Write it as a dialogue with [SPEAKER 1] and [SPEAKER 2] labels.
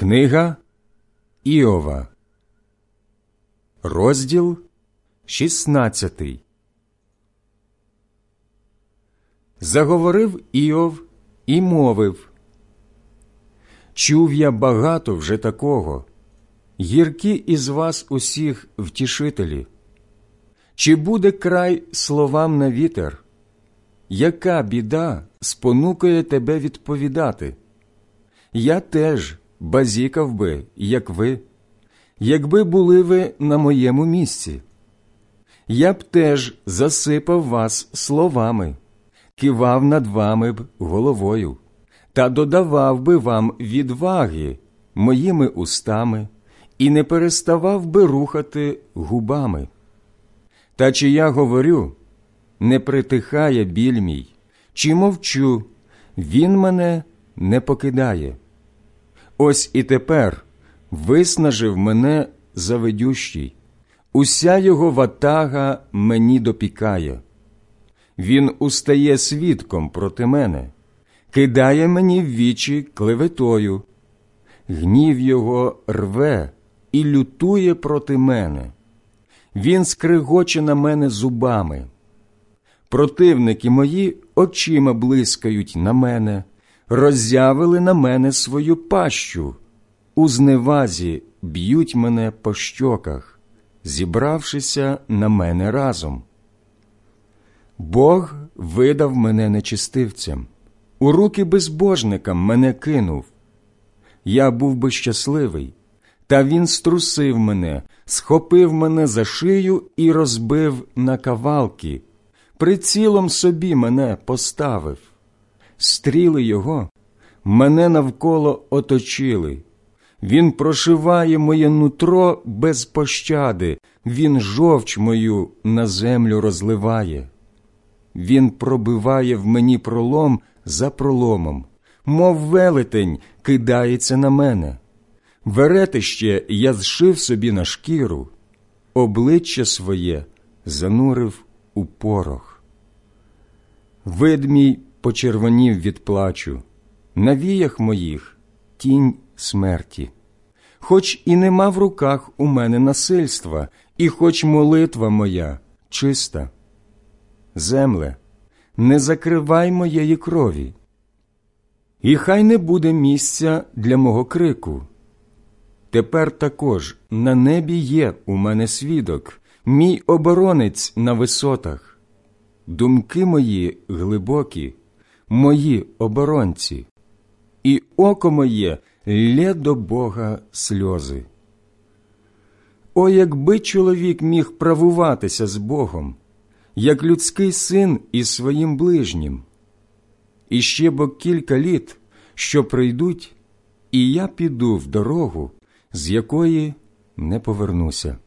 [SPEAKER 1] Книга Іова, розділ 16 Заговорив Іов і мовив Чув я багато вже такого, гіркі із вас усіх втішителі. Чи буде край словам на вітер? Яка біда спонукає тебе відповідати? Я теж базікав би, як ви, якби були ви на моєму місці. Я б теж засипав вас словами, кивав над вами б головою та додавав би вам відваги моїми устами і не переставав би рухати губами. Та чи я говорю, не притихає біль мій, чи мовчу, він мене не покидає. Ось і тепер виснажив мене заведющий, уся його ватага мені допікає. Він устає свідком проти мене, кидає мені в вічі клеветою, гнів його рве і лютує проти мене. Він скригоче на мене зубами. Противники мої очима блискають на мене, роззявили на мене свою пащу, у зневазі б'ють мене по щоках, зібравшися на мене разом. Бог видав мене нечистивцям, у руки безбожникам мене кинув. Я був би щасливий, та він струсив мене, схопив мене за шию і розбив на кавалки, прицілом собі мене поставив. Стріли його мене навколо оточили. Він прошиває моє нутро без пощади, він жовч мою на землю розливає. Він пробиває в мені пролом за проломом, мов велетень кидається на мене. Веретище я зшив собі на шкіру, обличчя своє занурив у порох. Вид почервонів від плачу, на віях моїх тінь смерті. Хоч і нема в руках у мене насильства, і хоч молитва моя чиста. Земле, не закривай моєї крові, і хай не буде місця для мого крику. Тепер також на небі є у мене свідок, мій оборонець на висотах. Думки мої глибокі, мої оборонці, і око моє лє до Бога сльози. О, якби чоловік міг правуватися з Богом, як людський син із своїм ближнім. І ще бо кілька літ, що прийдуть, і я піду в дорогу, з якої не повернуся.